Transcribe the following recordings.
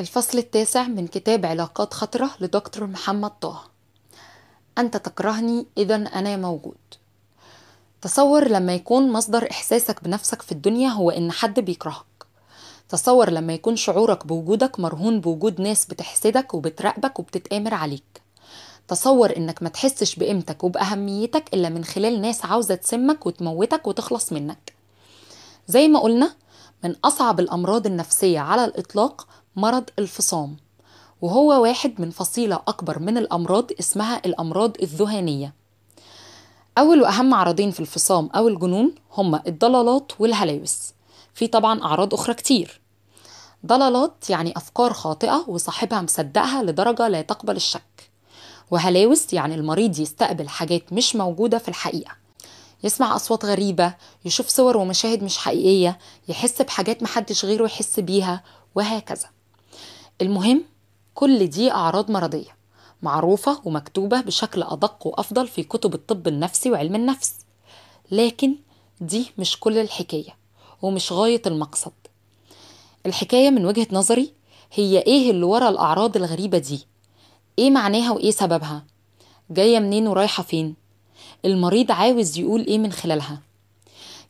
الفصل التاسع من كتاب علاقات خطرة لدكتور محمد طه. أنت تكرهني إذا أنا موجود. تصور لما يكون مصدر إحساسك بنفسك في الدنيا هو إن حد بيكرهك. تصور لما يكون شعورك بوجودك مرهون بوجود ناس بتحسدك وبتراقبك وبتتآمر عليك. تصور إنك ما تحسش بقيمتك وبأهميتك إلا من خلال ناس عاوزة تسمك وتموتك وتخلص منك. زي ما قلنا من أصعب الأمراض النفسية على الإطلاق مرض الفصام وهو واحد من فصيلة أكبر من الأمراض اسمها الأمراض الذهانية. أول وأهم عرضين في الفصام أو الجنون هما الضلالات والهلاوس في طبعا أعراض أخرى كتير. ضلالات يعني أفكار خاطئة وصاحبها مصدقها لدرجة لا تقبل الشك. وهلاوس يعني المريض يستقبل حاجات مش موجودة في الحقيقة. يسمع أصوات غريبة يشوف صور ومشاهد مش حقيقية يحس بحاجات محدش غيره يحس بيها وهكذا. المهم كل دي أعراض مرضية معروفة ومكتوبة بشكل أدق وأفضل في كتب الطب النفسي وعلم النفس. لكن دي مش كل الحكاية ومش غاية المقصد. الحكاية من وجهة نظري هي إيه اللي ورا الأعراض الغريبة دي؟ إيه معناها وإيه سببها؟ جاية منين ورايحة فين؟ المريض عاوز يقول إيه من خلالها؟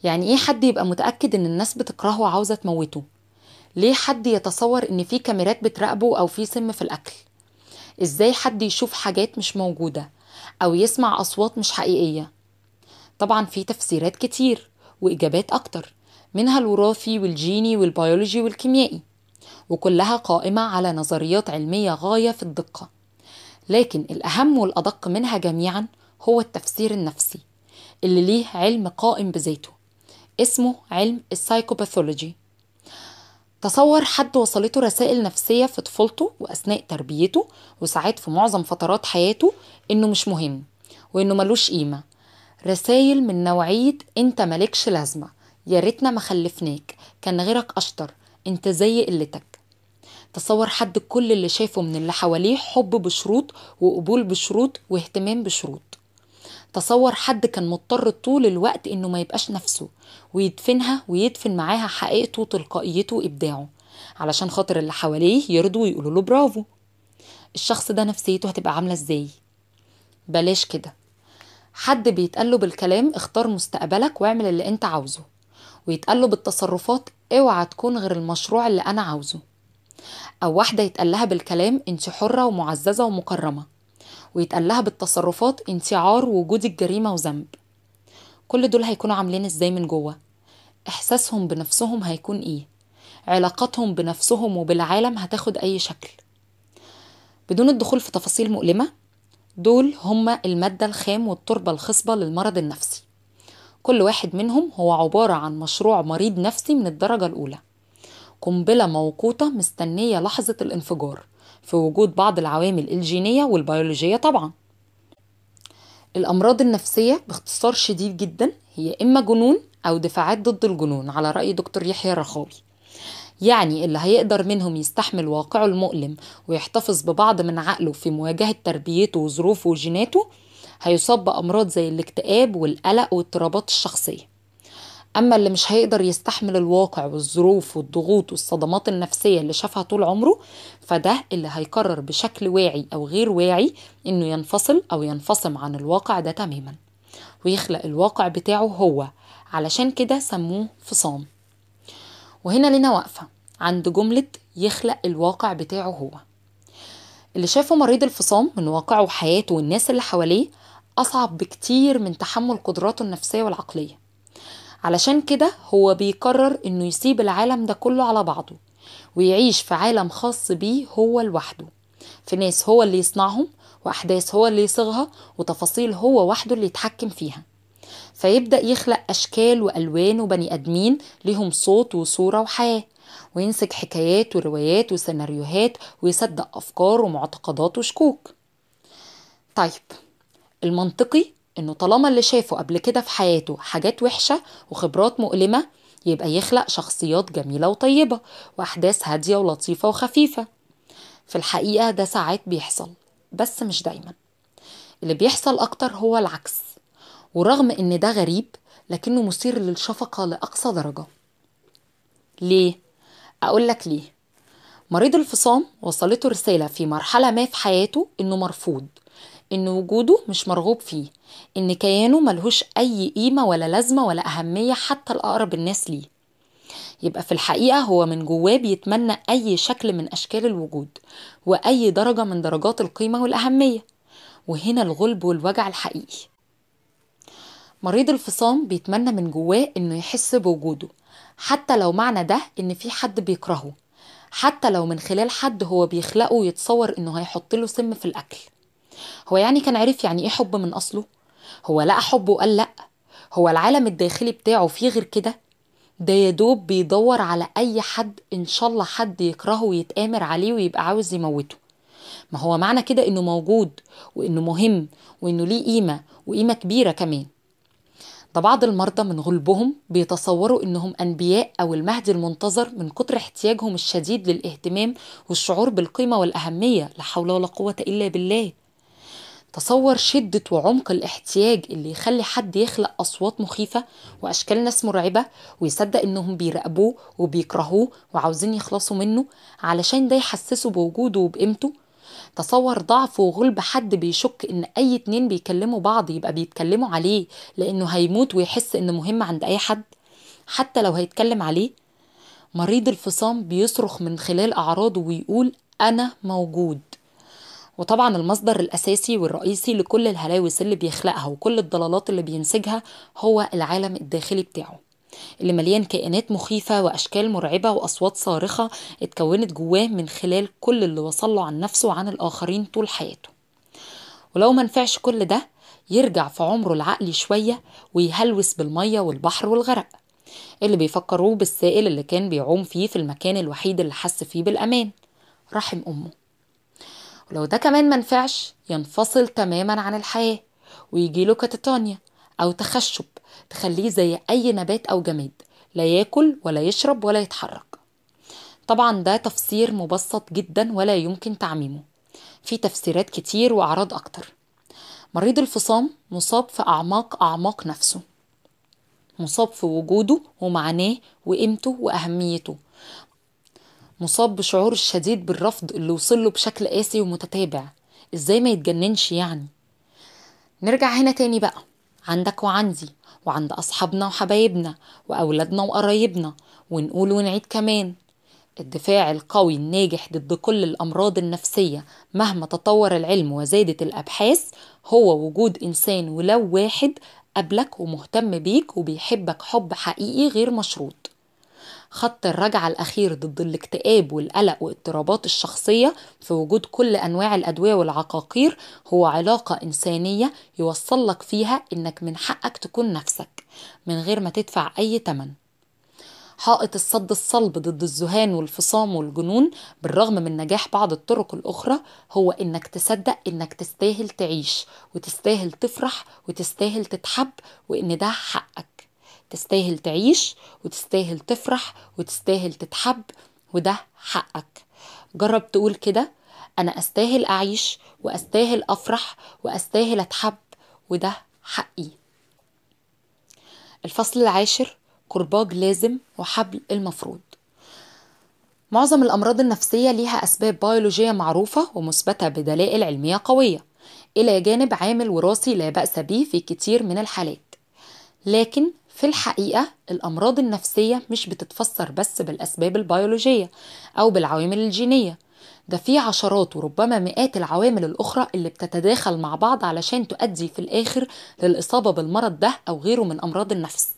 يعني إيه حد يبقى متأكد إن الناس بتكرهه وعاوزة تموته؟ ليه حد يتصور إن في كاميرات بتراقبه أو في سم في الأكل؟ إزاي حد يشوف حاجات مش موجودة أو يسمع أصوات مش حقيقية؟ طبعا في تفسيرات كتير وإجابات أكتر منها الوراثي والجيني والبيولوجي والكيميائي وكلها قائمة على نظريات علمية غاية في الدقة. لكن الأهم والأدق منها جميعا هو التفسير النفسي اللي ليه علم قائم بذاته اسمه علم السايكوباثولوجي تصور حد وصلته رسائل نفسية في طفولته وأثناء تربيته وساعات في معظم فترات حياته إنه مش مهم وإنه ملوش قيمة. رسائل من نوعية أنت مالكش لازمة يا ريتنا ما خلفناك كان غيرك أشطر أنت زي قلتك. تصور حد كل اللي شافه من اللي حواليه حب بشروط وقبول بشروط واهتمام بشروط. تصور حد كان مضطر طول الوقت إنه ما يبقاش نفسه ويدفنها ويدفن معاها حقيقته وتلقائيته وإبداعه علشان خاطر اللي حواليه يرضوا ويقولوا له برافو. الشخص ده نفسيته هتبقى عاملة إزاي؟ بلاش كده. حد بيتقاله بالكلام اختار مستقبلك واعمل اللي أنت عاوزه ويتقاله بالتصرفات اوعى تكون غير المشروع اللي أنا عاوزه. أو واحدة يتقالها بالكلام أنت حرة ومعززة ومكرمة. ويتقال لها بالتصرفات انت عار وجودك جريمه وذنب. كل دول هيكونوا عاملين إزاي من جوه؟ إحساسهم بنفسهم هيكون إيه؟ علاقاتهم بنفسهم وبالعالم هتاخد أي شكل؟ بدون الدخول في تفاصيل مؤلمة دول هما المادة الخام والتربة الخصبة للمرض النفسي. كل واحد منهم هو عبارة عن مشروع مريض نفسي من الدرجة الأولى. قنبلة موقوتة مستنية لحظة الانفجار. في وجود بعض العوامل الجينية والبيولوجية طبعا. الأمراض النفسية باختصار شديد جدا هي إما جنون أو دفاعات ضد الجنون على رأي دكتور يحيى الرخاوي. يعني اللي هيقدر منهم يستحمل واقعه المؤلم ويحتفظ ببعض من عقله في مواجهة تربيته وظروفه وجيناته هيصاب بأمراض زي الاكتئاب والقلق واضطرابات الشخصية. أما اللي مش هيقدر يستحمل الواقع والظروف والضغوط والصدمات النفسية اللي شافها طول عمره فده اللي هيقرر بشكل واعي أو غير واعي إنه ينفصل أو ينفصم عن الواقع ده تماما. ويخلق الواقع بتاعه هو. علشان كده سموه فصام. وهنا لنا واقفة عند جملة يخلق الواقع بتاعه هو. اللي شافه مريض الفصام من واقعه وحياته والناس اللي حواليه أصعب بكتير من تحمل قدراته النفسية والعقلية. علشان كده هو بيقرر إنه يسيب العالم ده كله على بعضه ويعيش في عالم خاص بيه هو لوحده. في ناس هو اللي يصنعهم وأحداث هو اللي يصيغها وتفاصيل هو وحده اللي يتحكم فيها. فيبدأ يخلق أشكال وألوان وبني أدمين ليهم صوت وصورة وحياة وينسج حكايات وروايات وسيناريوهات ويصدق أفكار ومعتقدات وشكوك. طيب المنطقي إنه طالما اللي شافه قبل كده في حياته حاجات وحشة وخبرات مؤلمة يبقى يخلق شخصيات جميلة وطيبة وأحداث هادية ولطيفة وخفيفة. في الحقيقة ده ساعات بيحصل بس مش دايما. اللي بيحصل أكتر هو العكس ورغم إن ده غريب لكنه مثير للشفقة لأقصى درجة. ليه؟ أقول لك ليه. مريض الفصام وصلته رسالة في مرحلة ما في حياته إنه مرفوض. إن وجوده مش مرغوب فيه إن كيانه ملهوش أي قيمة ولا لازمة ولا أهمية حتى لأقرب الناس ليه. يبقى في الحقيقة هو من جواه بيتمنى أي شكل من أشكال الوجود وأي درجة من درجات القيمة والأهمية. وهنا الغلب والوجع الحقيقي. مريض الفصام بيتمنى من جواه إنه يحس بوجوده حتى لو معنى ده إن في حد بيكرهه حتى لو من خلال حد هو بيخلقه ويتصور إنه هيحط له سم في الأكل. هو يعني كان عارف يعني إيه حب من أصله؟ هو لقى حب وقال لأ. هو العالم الداخلي بتاعه فيه غير كده. ده يدوب بيدور على أي حد إن شاء الله حد يكرهه ويتآمر عليه ويبقى عاوز يموته. ما هو معنى كده إنه موجود وإنه مهم وإنه ليه قيمة وقيمة كبيرة كمان. ده بعض المرضى من غلبهم بيتصوروا إنهم أنبياء أو المهدي المنتظر من كتر احتياجهم الشديد للاهتمام والشعور بالقيمة والأهمية. لا حول ولا قوة إلا بالله. تصور شدة وعمق الاحتياج اللي يخلي حد يخلق أصوات مخيفة وأشكال ناس مرعبة ويصدق إنهم بيراقبوه وبيكرهوه وعاوزين يخلصوا منه علشان ده يحسسه بوجوده وبقيمته. تصور ضعف وغلب حد بيشك إن أي اتنين بيكلموا بعض يبقى بيتكلموا عليه لأنه هيموت ويحس إنه مهم عند أي حد. حتى لو هيتكلم عليه مريض الفصام بيصرخ من خلال أعراضه ويقول أنا موجود. وطبعا المصدر الأساسي والرئيسي لكل الهلاوس اللي بيخلقها وكل الضلالات اللي بينسجها هو العالم الداخلي بتاعه اللي مليان كائنات مخيفة وأشكال مرعبة وأصوات صارخة اتكونت جواه من خلال كل اللي وصله عن نفسه وعن الآخرين طول حياته. ولو منفعش كل ده يرجع في عمره العقلي شوية ويهلوس بالمية والبحر والغرق اللي بيفكروه بالسائل اللي كان بيعوم فيه في المكان الوحيد اللي حس فيه بالأمان رحم أمه. ولو ده كمان منفعش ينفصل تماما عن الحياة ويجيله كاتاتونيا أو تخشب تخليه زي أي نبات أو جماد لا ياكل ولا يشرب ولا يتحرك. طبعا ده تفسير مبسط جدا ولا يمكن تعميمه. في تفسيرات كتير وأعراض أكتر. مريض الفصام مصاب في أعماق أعماق نفسه. مصاب في وجوده ومعناه وقيمته وأهميته. مصاب بشعور الشديد بالرفض اللي وصله بشكل قاسي ومتتابع. إزاي ما يتجننش يعني؟ نرجع هنا تاني بقى. عندك وعندي وعند أصحابنا وحبايبنا وأولادنا وقرايبنا ونقول ونعيد كمان. الدفاع القوي الناجح ضد كل الأمراض النفسية مهما تطور العلم وزادت الأبحاث هو وجود إنسان ولو واحد قبلك ومهتم بيك وبيحبك حب حقيقي غير مشروط. خط الرجعة الأخير ضد الاكتئاب والقلق واضطرابات الشخصية في وجود كل أنواع الأدوية والعقاقير هو علاقة إنسانية يوصل لك فيها إنك من حقك تكون نفسك من غير ما تدفع أي تمن. حائط الصد الصلب ضد الذهان والفصام والجنون بالرغم من نجاح بعض الطرق الأخرى هو إنك تصدق إنك تستاهل تعيش وتستاهل تفرح وتستاهل تتحب وإن ده حقك. تستاهل تعيش وتستاهل تفرح وتستاهل تتحب وده حقك. جرب تقول كده أنا أستاهل أعيش وأستاهل أفرح وأستاهل أتحب وده حقي. الفصل العاشر كرباج لازم وحبل المفروض. معظم الأمراض النفسية ليها أسباب بيولوجية معروفة ومثبتة بدلائل علمية قوية. إلى جانب عامل وراثي لا بأس به في كتير من الحالات. لكن في الحقيقة الأمراض النفسية مش بتتفسر بس بالأسباب البيولوجية أو بالعوامل الجينية. ده في عشرات وربما مئات العوامل الأخرى اللي بتتداخل مع بعض علشان تؤدي في الآخر للإصابة بالمرض ده أو غيره من أمراض النفس.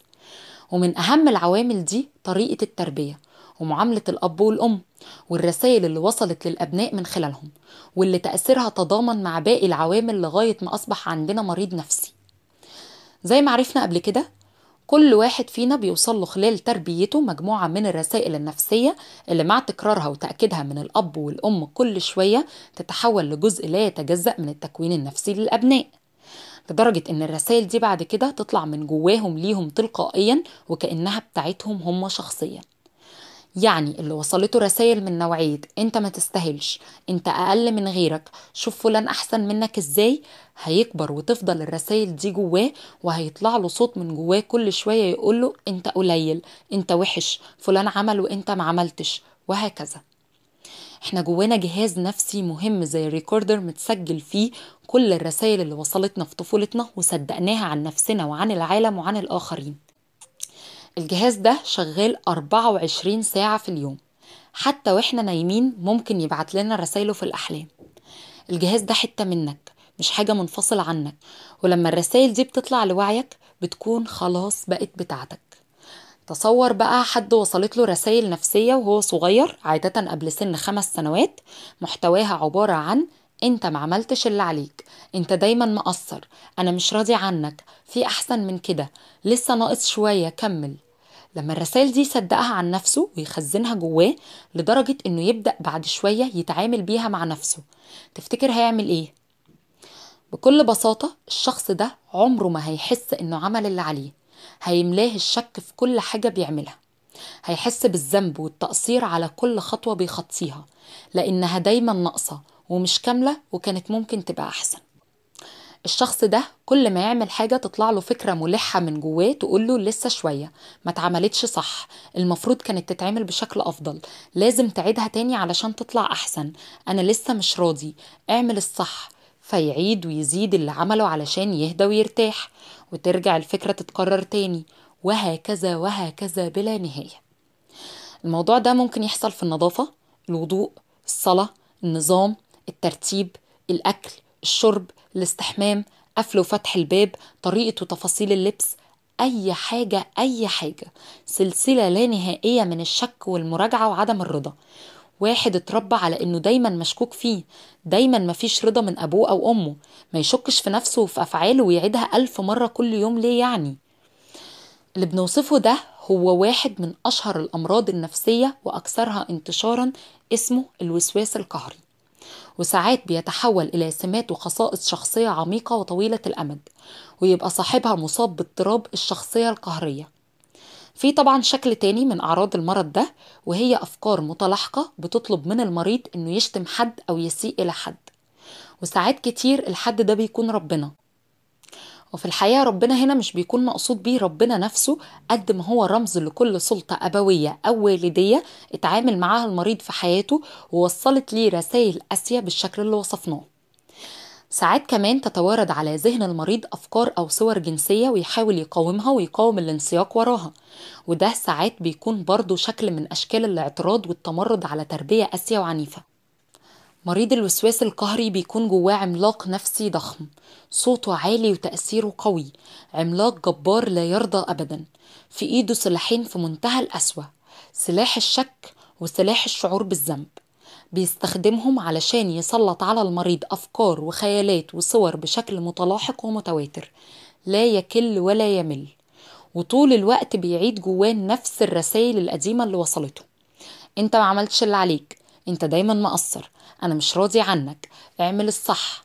ومن أهم العوامل دي طريقة التربية ومعاملة الأب والأم والرسائل اللي وصلت للأبناء من خلالهم واللي تأثيرها تضامن مع باقي العوامل لغاية ما أصبح عندنا مريض نفسي. زي ما عرفنا قبل كده كل واحد فينا بيوصل له خلال تربيته مجموعة من الرسائل النفسية اللي مع تكرارها وتأكيدها من الأب والأم كل شوية تتحول لجزء لا يتجزأ من التكوين النفسي للأبناء. لدرجة إن الرسائل دي بعد كده تطلع من جواهم ليهم تلقائيا وكأنها بتاعتهم هم شخصيا. يعني اللي وصلته رسائل من نوعية انت ما تستاهلش انت أقل من غيرك. شوف فلان احسن منك إزاي هيكبر وتفضل الرسائل دي جواه وهيطلع له صوت من جواه كل شوية يقول له انت قليل انت وحش فلان عمل وانت ما عملتش وهكذا. إحنا جوانا جهاز نفسي مهم زي الريكوردر متسجل فيه كل الرسائل اللي وصلتنا في طفولتنا وصدقناها عن نفسنا وعن العالم وعن الآخرين. الجهاز ده شغال 24 ساعة في اليوم. حتى وإحنا نايمين ممكن يبعت لنا رسايله في الأحلام. الجهاز ده حتة منك مش حاجة منفصلة عنك. ولما الرسائل دي بتطلع لوعيك بتكون خلاص بقت بتاعتك. تصور بقى حد وصلت له رسائل نفسية وهو صغير عادة قبل سن خمس سنوات محتواها عبارة عن أنت ما عملتش اللي عليك أنت دايما مقصر أنا مش راضي عنك في أحسن من كده لسه ناقص شوية كمل. لما الرسائل دي يصدقها عن نفسه ويخزنها جواه لدرجة إنه يبدأ بعد شوية يتعامل بيها مع نفسه. تفتكر هيعمل إيه؟ بكل بساطة الشخص ده عمره ما هيحس إنه عمل اللي عليه. هيملاه الشك في كل حاجة بيعملها. هيحس بالذنب والتقصير على كل خطوة بيخطيها لأنها دايما ناقصة ومش كاملة وكانت ممكن تبقى أحسن. الشخص ده كل ما يعمل حاجة تطلع له فكرة ملحة من جواه تقول له لسه شوية ما اتعملتش صح. المفروض كانت تتعمل بشكل أفضل. لازم تعيدها تاني علشان تطلع أحسن. أنا لسه مش راضي. اعمل الصح. فيعيد ويزيد اللي عمله علشان يهدى ويرتاح. وترجع الفكرة تتكرر تاني. وهكذا وهكذا بلا نهاية. الموضوع ده ممكن يحصل في النظافة الوضوء الصلاة النظام الترتيب الأكل الشرب الاستحمام قفل وفتح الباب طريقة وتفاصيل اللبس أي حاجة أي حاجة. سلسلة لا نهائية من الشك والمراجعة وعدم الرضا. واحد اتربى على إنه دايما مشكوك فيه. دايما مفيش رضا من أبوه أو أمه. ما يشكش في نفسه وفي أفعاله ويعيدها ألف مرة كل يوم. ليه يعني؟ اللي بنوصفه ده هو واحد من أشهر الأمراض النفسية وأكثرها انتشارا اسمه الوسواس القهري. وساعات بيتحول إلى سمات وخصائص شخصية عميقة وطويلة الأمد ويبقى صاحبها مصاب باضطراب الشخصية القهرية. في طبعا شكل تاني من أعراض المرض ده وهي أفكار متلاحقة بتطلب من المريض إنه يشتم حد أو يسيء إلى حد. وساعات كتير الحد ده بيكون ربنا. وفي الحقيقة ربنا هنا مش بيكون مقصود بيه ربنا نفسه قد ما هو رمز لكل سلطة أبوية أو والدية اتعامل معاها المريض في حياته ووصلت ليه رسائل قاسية بالشكل اللي وصفناه. ساعات كمان تتوارد على ذهن المريض أفكار أو صور جنسية ويحاول يقاومها ويقاوم الانسياق وراها وده ساعات بيكون برضه شكل من أشكال الاعتراض والتمرد على تربية قاسية وعنيفة. مريض الوسواس القهري بيكون جواه عملاق نفسي ضخم. صوته عالي وتأثيره قوي. عملاق جبار لا يرضى أبدا. في إيده سلاحين في منتهى القسوة. سلاح الشك وسلاح الشعور بالذنب. بيستخدمهم علشان يسلط على المريض أفكار وخيالات وصور بشكل متلاحق ومتواتر. لا يكل ولا يمل. وطول الوقت بيعيد جواه نفس الرسائل القديمة اللي وصلته. أنت ما عملتش اللي عليك. انت دايما مقصر أنا مش راضي عنك. اعمل الصح.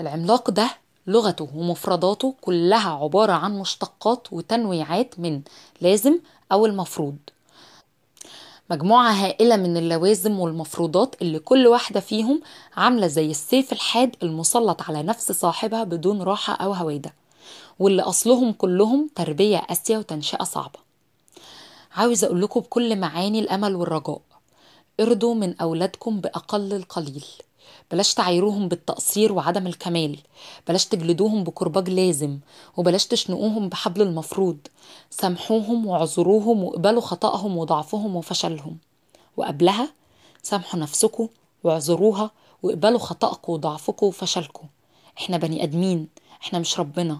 العملاق ده لغته ومفرداته كلها عبارة عن مشتقات وتنويعات من لازم أو المفروض. مجموعة هائلة من اللوازم والمفروضات اللي كل واحدة فيهم عاملة زي السيف الحاد المسلط على نفس صاحبها بدون راحة أو هوادة واللي أصلهم كلهم تربية قاسية وتنشئة صعبة. عاوز أقول لكم بكل معاني الأمل والرجاء. ارضوا من أولادكم بأقل القليل. بلاش تعايروهم بالتقصير وعدم الكمال. بلاش تجلدوهم بكرباج لازم وبلاش تشنقوهم بحبل المفروض. سامحوهم واعذروهم واقبلوا خطأهم وضعفهم وفشلهم. وقبلها سامحوا نفسكم واعذروها واقبلوا خطأكم وضعفكم وفشلكم إحنا بني آدمين إحنا مش ربنا.